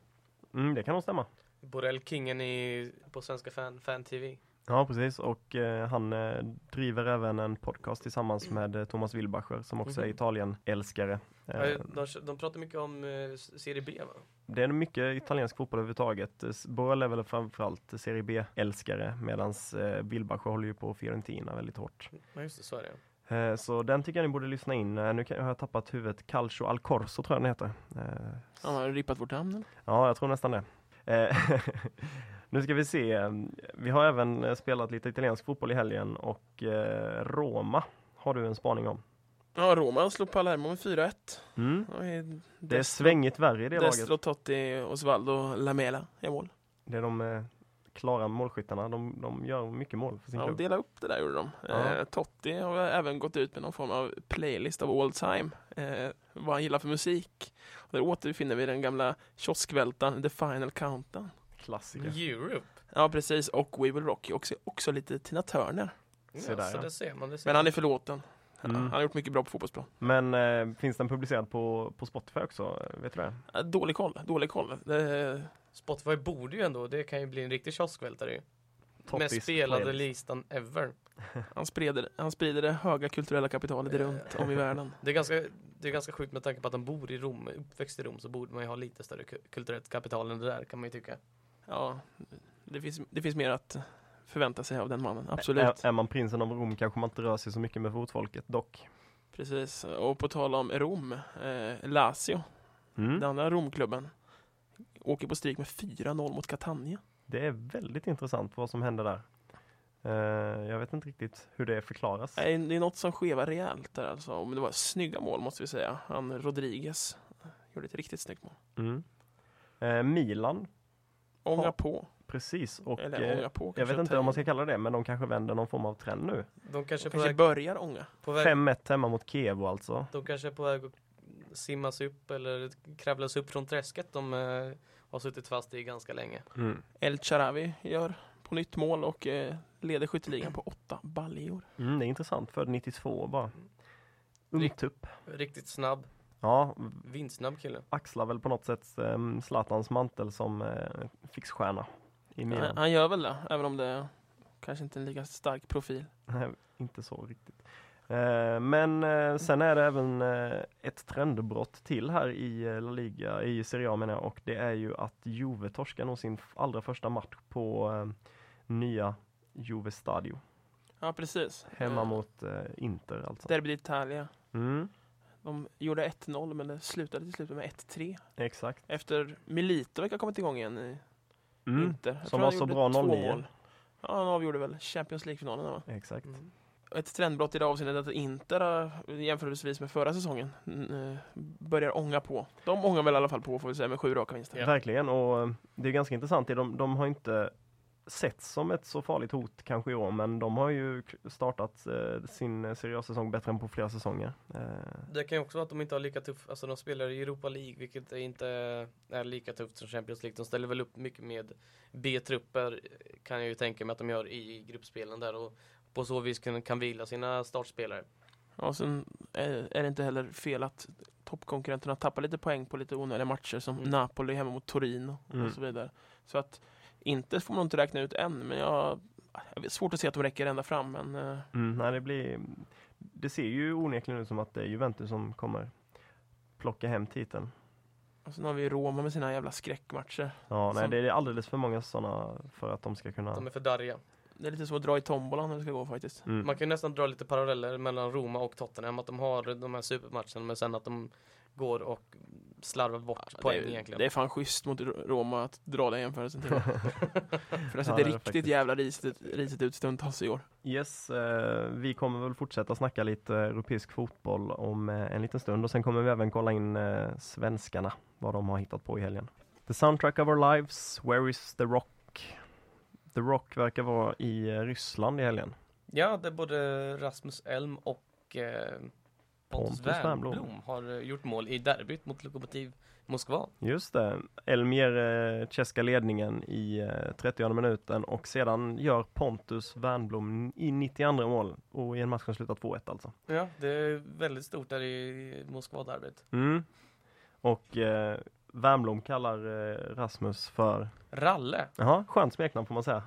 Mm, det kan nog stämma. Borrell Kingen i, på Svenska Fan, Fan TV. Ja, precis. Och eh, han eh, driver även en podcast tillsammans med eh, Thomas Wilbacher som också är Mhm. Italien-älskare. Eh, Ja, de, de pratar mycket om eh, Serie B va? Det är mycket italiensk fotboll överhuvudtaget. Eh, Borrell är väl framförallt Serie B-älskare medan eh, Wilbacher håller ju på Fiorentina väldigt hårt. Ja just det, så är det. Eh, Så den tycker jag ni borde lyssna in. Eh, Nu har jag tappat huvudet. Calcio al Corso tror jag den heter. Eh, Han har rippat vårt namn. Ja, jag tror nästan det. Nu ska vi se. Vi har även spelat lite italiensk fotboll i helgen och Roma har du en spaning om. Ja, Roma slog Palermo med 4-1. Mm. Det är svängigt värre i det Destro, laget. Totti, Osvaldo, Lamela i mål. Det är de klara målskyttarna. De, de gör mycket mål för sin Ja, de klubb. delade upp det där gjorde de. Ja. Eh, Totti har även gått ut med någon form av playlist av all time. Eh, vad han gillar för musik. Och där återfinner vi den gamla kioskvältaren The Final Countdown. Klassiker. Europe? Ja, precis. Och We Will Rock You. Också, också lite Tina Turner. Ja, där, så ja. det ser man. Det ser Men han är förlåten. Mm. Han har gjort mycket bra på fotbollsplan. Men eh, finns den publicerad på, på Spotify också? Vet du det? Eh, Dålig koll, dålig koll. Det, Spotify borde ju ändå, det kan ju bli en riktig kioskvältare ju. Mest spelade playlist. listan ever. han, sprider, han sprider det höga kulturella kapitalet runt om i världen. Det är, ganska, det är ganska sjukt med tanke på att de bor i Rom, uppväxt i Rom, så borde man ju ha lite större ku- kulturellt kapital än det där kan man ju tycka. Ja, det finns, det finns mer att förvänta sig av den mannen, absolut. Är, är man prinsen av Rom kanske man inte rör sig så mycket med fotfolket dock. Precis, och på tal om Rom, eh, Lazio, Mm. den andra Romklubben, åker på stryk med 4-0 mot Catania. Det är väldigt intressant vad som händer där. Eh, jag vet inte riktigt hur det förklaras. Nej, Det är något som skevar rejält där alltså, men det var snygga mål måste vi säga. Han Rodriguez gjorde ett riktigt snyggt mål. Mm. Eh, Milan, Ånga på, precis. Och, eller eh, på jag vet inte om man ska kalla det men de kanske vänder någon form av trend nu. De kanske på Kanske väg, börjar ånga. på väg, 5-1 hemma mot Kiev alltså. de kanske är på väg att simmas upp eller kravlas upp från träsket de eh, har suttit fast i ganska länge. Mm. El Charavi gör på nytt mål och eh, leder skytteligan på åtta baljor. Mm, det är intressant, född 92 bara. Ungtupp. Riktigt snabb, Ja, vindsnabb kille. axlar väl på något sätt um, Zlatans mantel som uh, fixstjärna i Han, Milan. han gör väl det, även om det är kanske inte är en lika stark profil. Nej, inte så riktigt. Eh, men eh, sen är det även eh, ett trendbrott till här i La Liga, i Serie A menar jag, och det är ju att Juve torskar nog sin allra första match på nya Juve Stadio. Ja, precis. Hemma mot Inter alltså. Derby d'Italia. Mm, De gjorde 1-0 men det slutade till slut med 1-3. exakt. Efter Milito verkar ha kommit igång igen i Mm, Inter. Jag som var så bra två 09. mål. Ja, han avgjorde väl Champions League-finalen exakt. Mm. Ett trendbrott i det avseendet att Inter jämförelsevis med förra säsongen eh, börjar ånga på. De ångar väl i alla fall på får vi säga med sju raka vinster. Ja. Verkligen, och eh, det är ganska intressant. De, de har inte sett som ett så farligt hot kanske i år, men de har ju startat eh, sin seriösa säsong bättre än på flera säsonger. Eh, Det kan ju också vara att de inte har lika tuff, alltså de spelar i Europa League vilket inte är lika tufft som Champions League. De ställer väl upp mycket med B-trupper kan jag ju tänka mig att de gör i gruppspelen där och på så vis kan, kan vila sina startspelare. Och sen är, är det inte heller fel att toppkonkurrenterna tappar lite poäng på lite onödiga matcher som Mm. Napoli hemma mot Torino Mm. och så vidare. Så att inte får man inte räkna ut än, men jag, jag svårt att se att de räcker ända fram. Men eh, mm, nej, det blir det ser ju onekligen ut som att det är Juventus som kommer plocka hem titeln. Och sen har vi Roma med sina jävla skräckmatcher. Ja, nej Som- det är alldeles för många sådana för att de ska kunna... De är för darriga. Det är lite som att dra i tombolan när det ska gå faktiskt. Mm. Man kan ju nästan dra lite paralleller mellan Roma och Tottenham. Att de har de här supermatcherna men sen att de går och slarvar bort poäng det, är, egentligen. det är fan schysst mot Ro- Roma att dra den jämförelsen till. För det sett Ja, det är det riktigt jävla risigt, risigt ut stundtals i år. Yes, eh, vi kommer väl fortsätta snacka lite europeisk fotboll om eh, en liten stund och sen kommer vi även kolla in eh, svenskarna, vad de har hittat på i helgen. The soundtrack of our lives, Where is the Rock? The Rock verkar vara i eh, Ryssland i helgen. Ja, det både Rasmus Elm och eh, Pontus Pontus Wernbloom. Wernbloom har eh, gjort mål i derbyt mot Lokomotiv Moskva. Just det, Elm ger eh, Tjeska ledningen i eh, 30 minuten och sedan gör Pontus Wernbloom i 92 mål och i en match som slutar 2-1 alltså. Ja, det är väldigt stort där i Moskva-derbyt. Mm. Och eh, Wernbloom kallar eh, Rasmus för, Ralle. jaha, skönt smeknamn får man säga.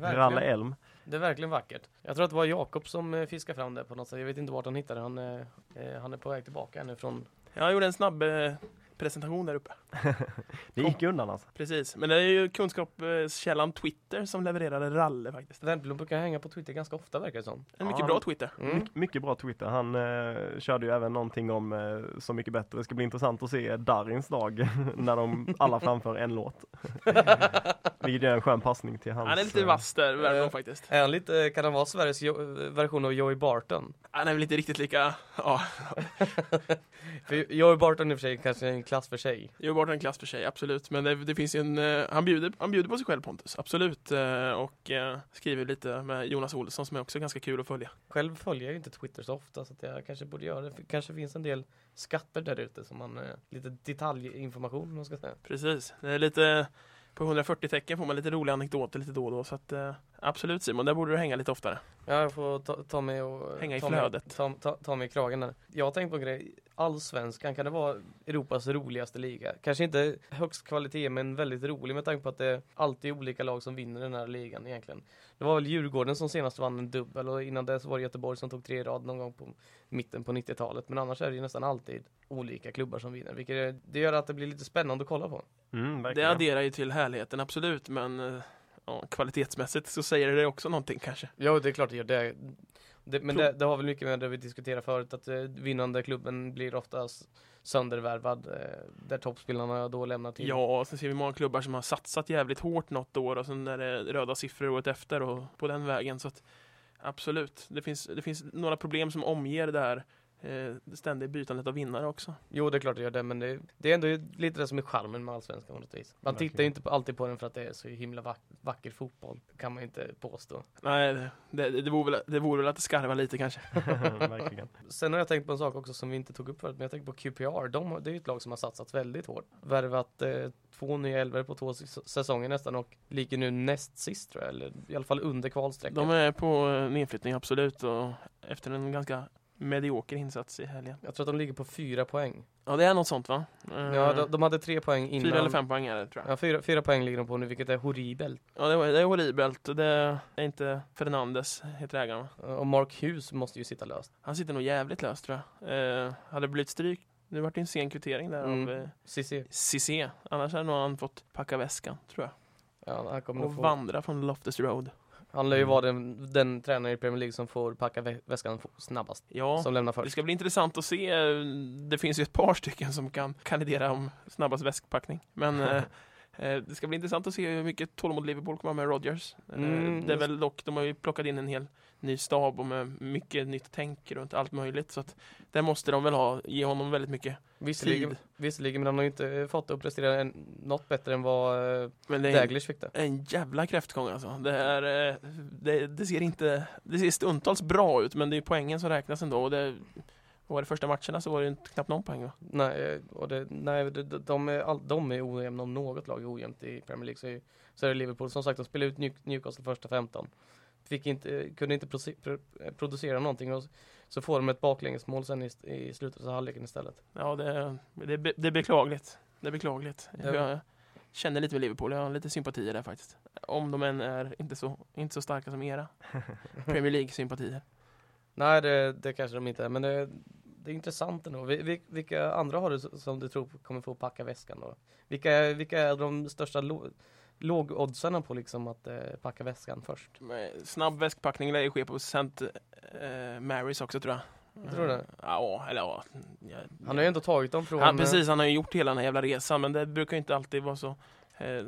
Ralle Verkligen. Elm. Det är verkligen vackert. Jag tror att det var Jakob som eh, fiskade fram det på något sätt. Jag vet inte vart han hittade det. Han, eh, eh, han är på väg tillbaka nu från... Jag gjorde en snabb eh, presentation där uppe. Det gick undan alltså. Precis, men det är ju kunskapskällan Twitter som levererade Ralle faktiskt. Wernbloom brukar hänga på Twitter ganska ofta verkar det som. En mycket Ja, bra Twitter. Mm. My- mycket bra Twitter. Han eh, körde ju även någonting om eh, Så mycket bättre. Det ska bli intressant att se Darins dag när de alla framför en låt. Vilket är en skön passning till hans... Han är lite eh, vass där, Värmland eh, faktiskt. Är han lite, kan han vara Sveriges jo- version av Joey Barton? Han är väl inte riktigt lika, ja, För Joey Barton i och för sig kanske är en klass för sig. Joe Är en klass för sig, absolut. Men det, det finns ju en, eh, han, bjuder, han bjuder på sig själv Pontus, absolut. Eh, och eh, skriver lite med Jonas Olsson som är också ganska kul att följa. Själv följer jag ju inte Twitter så ofta så att jag kanske borde göra det. Kanske finns en del skatter där ute som man, lite detaljinformation man ska säga. Precis, det är lite, på 140 tecken får man lite roliga anekdoter lite då och då. Så att, absolut Simon, där borde du hänga lite oftare. Ja, jag får ta, ta mig och Hänga i ta flödet. Mig, ta, ta, ta mig i kragen där. Jag har tänkt på en grej. Allsvenskan, kan det vara Europas roligaste liga? Kanske inte högst kvalitet men väldigt rolig med tanke på att det är alltid olika lag som vinner den här ligan egentligen. Det var väl Djurgården som senast vann en dubbel och innan det så var det Göteborg som tog tre i rad någon gång på mitten på 90-talet. Men annars är det ju nästan alltid olika klubbar som vinner. Vilket är, det gör att det blir lite spännande att kolla på. Mm, Det adderar ju till härligheten, absolut. Men eh, ja, kvalitetsmässigt så säger det också någonting kanske. Ja, det är klart det gör det. det men det, det har väl mycket med det vi diskuterade förut, att eh, vinnande klubben blir oftast söndervärvad, eh, där toppspelarna då lämnar till. Ja, och sen ser vi många klubbar som har satsat jävligt hårt något år och sen är det röda siffror året efter och på den vägen. Så att, absolut, det finns, det finns några problem som omger det här eh, det ständiga bytandet av vinnare också. Jo, det är klart det gör det, men det, det är ändå lite det som är charmen med Allsvenskan på något vis. Man Verkligen. tittar ju inte alltid på den för att det är så himla vack, vacker fotboll, kan man inte påstå. Nej, det, det, det, vore väl, det vore väl att det skarvar lite kanske. verkligen. Sen har jag tänkt på en sak också som vi inte tog upp förut, men jag tänker på QPR. De, det är ju ett lag som har satsat väldigt hårt. Värvat eh, två nya elver på två säs- säsonger nästan och ligger nu näst sist tror jag, eller i alla fall under kvalstrecket. De är på eh, nedflyttning, absolut. Och efter en ganska medioker insats i helgen. Jag tror att de ligger på fyra poäng. Ja, det är något sånt va? Eh, Ja, de, de hade tre poäng innan. Fyra eller fem poäng är det tror jag. Ja, fyra, fyra poäng ligger de på nu, vilket är horribelt. Ja, det, är- det är horribelt. och Det är inte Fernandes, heter ägaren? Och Mark Hughes måste ju sitta löst. Han sitter nog jävligt löst tror jag. Eh, hade blivit stryk, nu vart det en sen kvittering där Mm. av eh, Cissi, Cissé. Annars hade nog han fått packa väskan, tror jag. ja, han kommer Och få... vandra från Loftus Road. Han lär ju Mm. vara den, den tränare i Premier League som får packa vä- väskan snabbast. Ja, Som lämnar det först. ska bli intressant att se. Det finns ju ett par stycken som kan kandidera om snabbast väskpackning. Men eh, eh, det ska bli intressant att se hur mycket tålamod Liverpool kommer ha med Rodgers. Eh, Mm, det är väl dock, de har ju plockat in en hel ny stab och med mycket nytt tänk runt allt möjligt. Så att där måste de väl ha, ge honom väldigt mycket Visserligen, tid. visserligen, men han har ju inte fått att prestera en, något bättre än vad eh, Men det Daglish fick det. en jävla kräftgång alltså. Det, är, eh, det, det ser inte, det ser stundtals bra ut men det är poängen som räknas ändå. Och det, var det första matcherna så var det inte knappt någon poäng va? Nej, eh, och det, nej de, de, är all, de är ojämna om något lag är ojämnt i Premier League. Så är, så är det Liverpool. Som sagt, de spelade ut New, Newcastle första 15. Fick inte, kunde inte producera någonting och så får de ett baklängesmål sen i, i slutet av halvleken istället. Ja, det, det, det är beklagligt. Det är beklagligt. Det- Jag känner lite med Liverpool, jag har lite sympatier där faktiskt. Om de än är inte så, inte så starka som era Premier League-sympatier. Nej, det, det kanske de inte är, men det, det är intressant ändå. Vi- vi- Vilka andra har du som du tror kommer få packa väskan då? Vilka, vilka är de största lo- lågoddsarna på liksom att eh, packa väskan först? Med Snabb väskpackning lär ju ske på St. Eh, Marys också tror jag. Tror du det? Ja, eller ja. ja Han har ju ändå tagit dem från... Ja, eh, precis, han har ju gjort hela den här jävla resan men det brukar ju inte alltid vara så eh,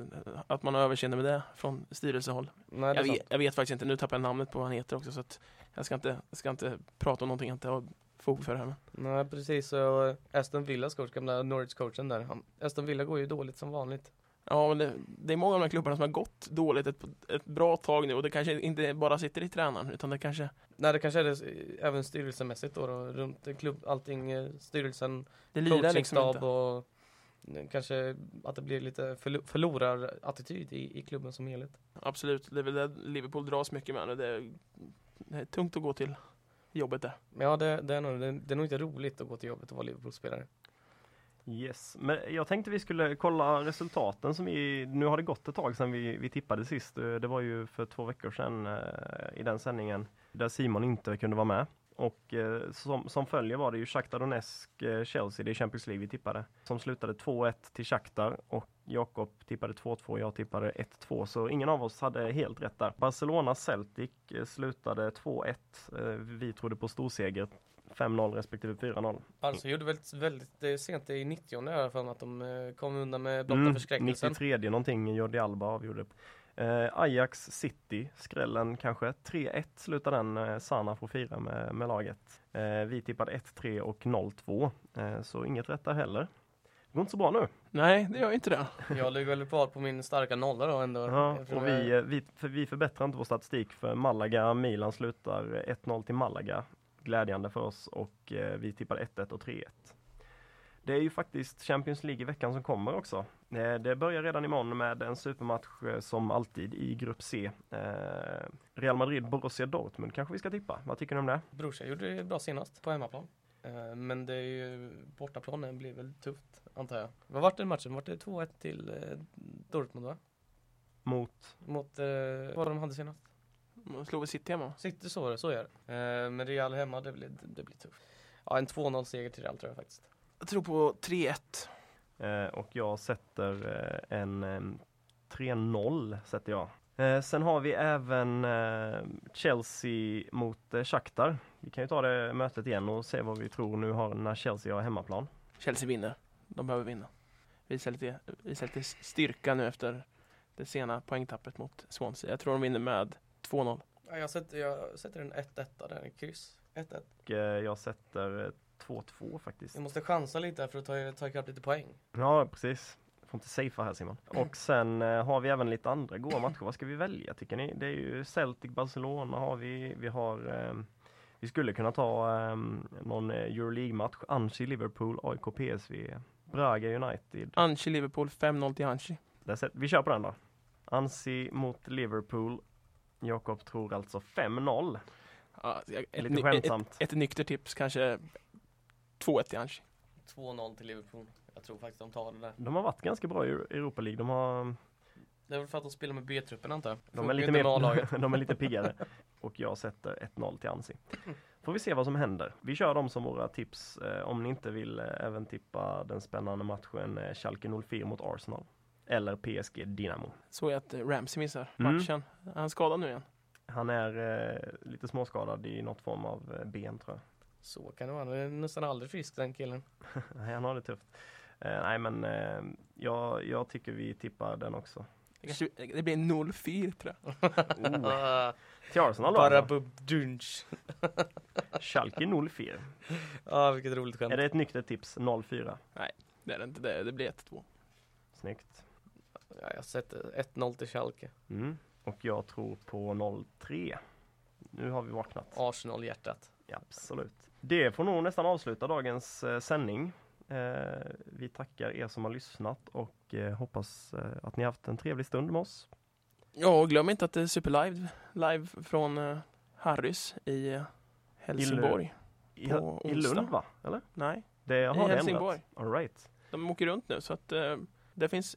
att man har överseende med det från styrelsehåll. Nej, det Jag vet, jag vet faktiskt inte, nu tappar jag namnet på vad han heter också så att jag ska inte, jag ska inte prata om någonting jag inte har fog för här. Men. Nej, precis. Eh, Aston Villas coach, gamla Norwich-coachen där. Han, Aston Villa går ju dåligt som vanligt. Ja, men det, det är många av de här klubbarna som har gått dåligt ett, ett bra tag nu och det kanske inte bara sitter i tränaren utan det kanske Nej, det kanske är det även styrelsemässigt då, då runt klubb, allting, eh, styrelsen, det lirar liksom coachingstab inte. och eh, kanske att det blir lite förlo- förlorarattityd i, i klubben som helhet. Absolut, det är väl det Liverpool dras mycket med nu. Det är, det är tungt att gå till jobbet där. Ja, det, det, är nog, det är nog inte roligt att gå till jobbet och vara Liverpool-spelare. Yes, men jag tänkte vi skulle kolla resultaten som vi, nu har det gått ett tag sedan vi, vi tippade sist. Eh, det var ju för två veckor sedan eh, i den sändningen där Simon inte kunde vara med. Och eh, som, som följer var det ju Shakhtar Donetsk, Chelsea, det är Champions League vi tippade. Som slutade 2-1 till Shakhtar och Jakob tippade 2-2, jag tippade 1-2. Så ingen av oss hade helt rätt där. Barcelona Celtic slutade 2-1. Vi trodde på storseger 5-0 respektive 4-0. Alltså gjorde väldigt, väldigt eh, sent i 90 när jag har för mig att de eh, kom undan med blotta Mm, förskräckelsen. 93 någonting, Jordi Alba avgjorde. Eh, Ajax City, skrällen kanske. 3-1 slutar den, eh, Sana får fira med, med laget. Eh, vi tippade 1-3 och 0-2, eh, så inget rätt där heller. Det går inte så bra nu. Nej, det gör inte det. Jag ligger väl kvar på min starka nolla då ändå. Ja, och vi, eh, vi, för vi förbättrar inte vår statistik för Malaga, Milan slutar eh, 1-0 till Malaga. Glädjande för oss och eh, vi tippar 1-1 och 3-1. Det är ju faktiskt Champions League i veckan som kommer också. Eh, Det börjar redan imorgon med en supermatch eh, som alltid i grupp C. Real Madrid, Borussia Dortmund kanske vi ska tippa. Vad tycker ni om det? Brorsa gjorde det bra senast på hemmaplan. Men det är ju, bortaplanen blir väl tufft antar jag. Vad vart den matchen? Vart det 2-1 till Dortmund va? Mot Mot, eh, vad de hade senast? Man slår väl City hemma. City så det, så är det. Eh, Men Real hemma, det blir, det blir tufft. Ja, en 2-0 seger till Real tror jag faktiskt. Jag tror på 3-1. Eh, och jag sätter eh, en em, 3-0 sätter jag. Eh, sen har vi även eh, Chelsea mot eh, Shakhtar. Vi kan ju ta det mötet igen och se vad vi tror nu har när Chelsea har hemmaplan. Chelsea vinner. De behöver vinna. Visa lite, visa lite styrka nu efter det sena poängtappet mot Swansea. Jag tror de vinner med 2-0. Ja, jag, sätter, jag sätter en 1-1 där, en kryss. 1-1. Och eh, jag sätter eh, 2-2 faktiskt. Jag måste chansa lite här för att ta, ta ikapp lite poäng. Ja, precis. Får inte safea här Simon. Och sen eh, har vi även lite andra goda matcher. Vad ska vi välja tycker ni? Det är ju Celtic, Barcelona har vi. Vi har vi skulle kunna ta um, någon eh, Euroleague-match. Anchi, Liverpool, AIK, PSV, Braga United. Anchi Liverpool 5-0 till Anchi. Vi kör på den då. Ansi mot Liverpool. Jakob tror alltså 5-0. Ja, ett, Lite skämtsamt. Ett, ett nykter tips, kanske 2-1 till Anchi. 2-0 till Liverpool. Jag tror faktiskt de tar det där. De har varit ganska bra i Europa League. De, har, Det är väl för att de spelar med B-truppen antar jag. de, är lite mer, de är lite piggare. Och jag sätter 1-0 till Ansi. Får vi se vad som händer. Vi kör dem som våra tips. Eh, om ni inte vill eh, även tippa den spännande matchen eh, Schalke 04 mot Arsenal. Eller PSG Dynamo. Såg jag att Ramsey missar Mm. matchen. Är han skadad nu igen? Han är eh, lite småskadad i något form av eh, ben tror jag. Så kan det vara. Han är nästan aldrig frisk den killen. Nej, han har det tufft. Eh, nej men eh, jag, jag tycker vi tippar den också. Det, blir 0-4 tror jag. Oh. Till Arsenal då Bara alltså. bubdunch. Schalke 04. Ja, vilket roligt skämt. Är det ett nyktert tips? 04. Det är det inte, det, det blir 1-2. Snyggt. Ja, jag sätter 1-0 till Schalke. Mm. Och jag tror på 03. Nu har vi vaknat. Arsenal-hjärtat. Ja, absolut. Det får nog nästan avsluta dagens eh, sändning. Eh, vi tackar er som har lyssnat och eh, hoppas eh, att ni haft en trevlig stund med oss. Ja, och glöm inte att det är superlive live från uh, Harrys i eh, Helsingborg. I, På i onsdag. Lund va? Eller? Nej, Det i har det Helsingborg. All right. De åker runt nu så att eh, det finns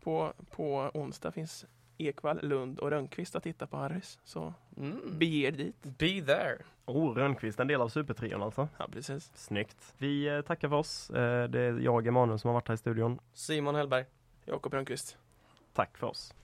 på, på onsdag finns Ekvall, Lund och Rönnqvist att titta på Harrys. Så Mm. bege er dit. Be there. Oh, Rönnqvist, en del av supertrion alltså. Ja, precis. Snyggt. Vi eh, tackar för oss. Eh, det är jag, Emanuel, som har varit här i studion. Simon Hellberg. Jakob Rönnqvist. Tack för oss.